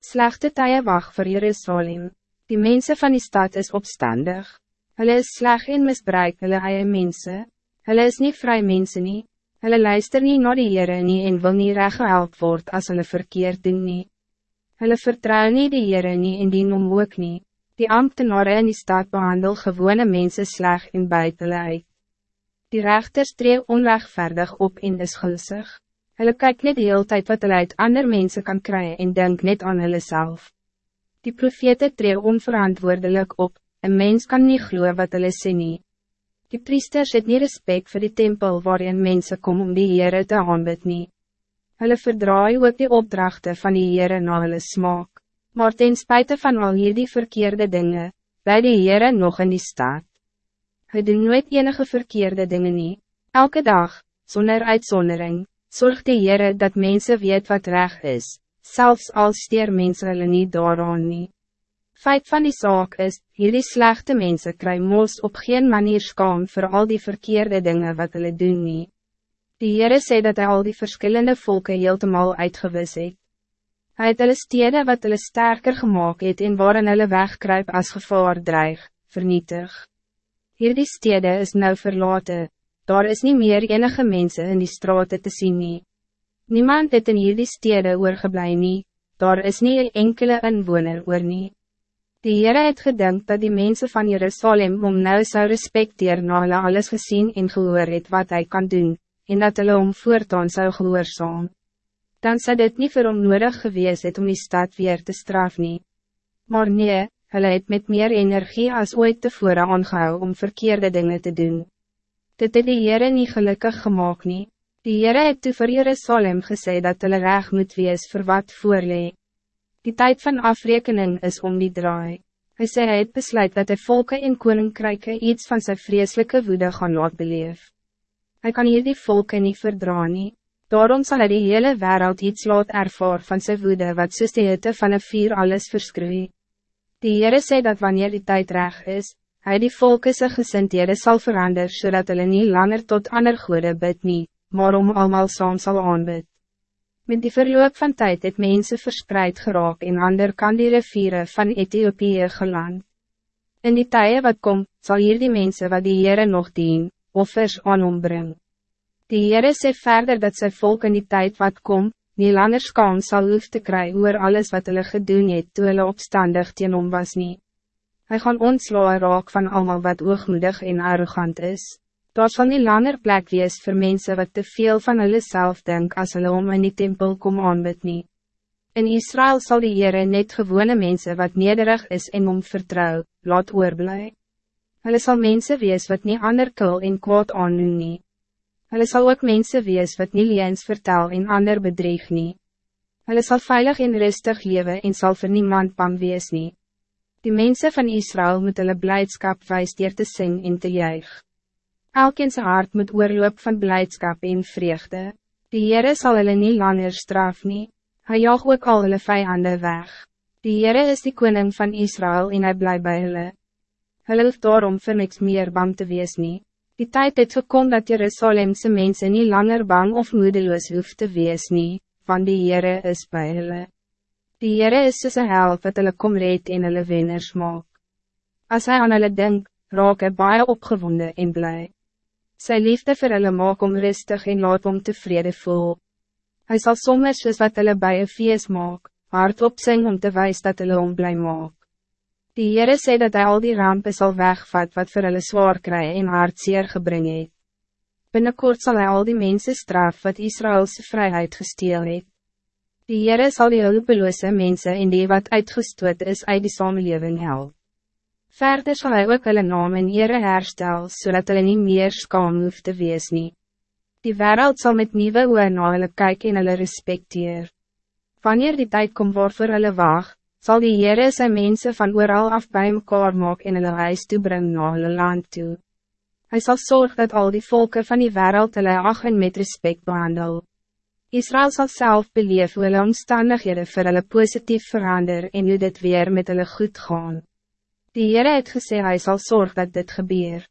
Slechte tye wacht voor Jerusalem. Die mensen van die stad is opstandig. Hulle is sleg en misbruik hulle eie mense. Hulle is niet vrij mensen nie. Hulle luister nie na die Heere nie en wil nie recht gehelp word as hulle verkeerd doen nie. Hulle vertrouw nie die Heere nie en dien om ook nie. Die ambtenaren in die stad behandel gewone mensen sleg en buit hulle uit. Die rechters tree onrechtvaardig op en is gulsig. Hulle kyk net die hele tijd wat hulle uit ander mensen kan krijgen en denk net aan hulle self. Die profete tree onverantwoordelijk op, een mens kan niet gloeien wat hulle sê nie. Die priesters het nie respect voor die tempel waarin mensen kom om die Heere te aanbid nie. Hulle verdraai ook die opdrachten van die Heere na hulle smaak, maar ten spijt van al hierdie verkeerde dingen, bly die Heere nog in die staat. Hij doen nooit enige verkeerde dingen nie, elke dag, zonder uitzondering, Zorg die Heere dat mensen weet wat recht is, zelfs als stier mensen hulle nie daaraan nie. Feit van die zaak is, hierdie slechte mensen kry mos op geen manier skaam voor al die verkeerde dingen wat hulle doen nie. Die Heere sê dat hij al die verschillende volken heeltemal uitgewis het. Hy het hulle stede wat hulle sterker gemaakt het en waarin hulle wegkruip als gevaar dreig, vernietig. Hierdie stede is nou verlaten, daar is niet meer enige mensen in die straten te zien nie. Niemand het in hierdie stede oorgeblij nie, daar is niet een enkele inwoner oor nie. Die Heere het gedink dat die mensen van Jerusalem om nou zou respecteer na hulle alles gezien en gehoor het wat hij kan doen, en dat hulle om voortaan zou gehoorzaam. Dan zou dit niet vir hom nodig gewees het om die stad weer te straf nie. Maar nee, hulle het met meer energie als ooit tevore aangehou om verkeerde dingen te doen. Dit het die Heere nie gelukkig gemaakt nie. Die Heere het toe vir Jerusalem gesê dat hulle reg moet wees vir wat voorlee. Die tijd van afrekening is om die draai. Hy sê hy het besluit dat de volken in koninkryke iets van zijn vreselijke woede gaan laat beleef. Hij kan hier die volken niet verdraan nie. Daarom zal hij die hele wereld iets laat ervaar van zijn woede wat soos die hitte van een vier alles verskroei. Die Heere sê dat wanneer die tijd reg is, Hij die volke sy gesintede sal verander, zodat hulle nie langer tot ander goede bid nie, maar om allemaal saam sal aanbid. Met die verloop van tijd het mense verspreid geraak en ander kan die riviere van Ethiopië geland. In die tye wat kom, zal hier die mense wat die Heere nog dien, offers aan ombring. Die Heere sê verder dat sy volk in die tijd wat kom, nie langer skaam sal hoef te kry oor alles wat hulle gedoen het toe hulle opstandig teen hom was nie. Hij gaan ontslaan raak van allemaal wat oogmoedig en arrogant is. Daar zal niet langer plek wees voor mensen wat te veel van hulle self denk as hulle om in die tempel kom aanbid nie. In Israël zal die Heere net gewone mensen wat nederig is en om vertrouw, laat oorblij. Hulle sal mensen wees wat niet ander kul en kwaad aandoen nie. Hulle sal ook mensen wees wat niet liens vertel en ander bedreig nie. Hulle sal veilig en rustig leven en sal vir niemand bang wees nie. Die mensen van Israël moet hulle blijdschap wijs dier te sing en te juig. Elkeen zijn hart moet oorloop van blijdschap en vreugde. Die Heere sal hulle nie langer straf nie. Hy jaag ook al hulle vijanden weg. Die Heere is die koning van Israël en hij bly by hulle. Hulle hoef daarom vir niks meer bang te wees nie. Die tijd het gekom dat Jerusalemse mensen niet langer bang of moedeloos hoef te wees nie, want die Heere is by hulle. Die Heere is soos een help wat hulle kom red en hulle wenners maak. As hy aan hulle denk, raak hy baie opgewonde en blij. Sy liefde vir hulle maak om rustig en laat om tevrede voel. Hij zal soms soos wat hulle by een feest maak, hardop sing om te wijs dat hulle om blij maak. Die Heere sê dat hij al die rampen zal wegvat wat vir hulle zwaar kry en hartseer gebring het. Binnenkort zal hij al die mensen straf wat Israëlse vrijheid gesteel het. Die Heere sal die hulpeloose mense en die wat uitgestoot is uit die samenleving help. Verder zal hij ook hulle naam en ere herstel, zodat hulle nie meer skaam hoef te wees nie. Die wereld zal met nieuwe oe na hulle kyk en hulle respecteer. Wanneer die tijd komt waarvoor hulle waag, zal die Heere sy mense van ooral af bij mekaar maak en hulle huis toe bring na hulle land toe. Hij zal zorgen dat al die volken van die wereld hulle ag en met respect behandel. Israël zal zelf beleef hoe hulle omstandighede vir hulle positief verander en hoe dit weer met hulle goed gaan. Die Heere het gesê hy sal zorg dat dit gebeurt.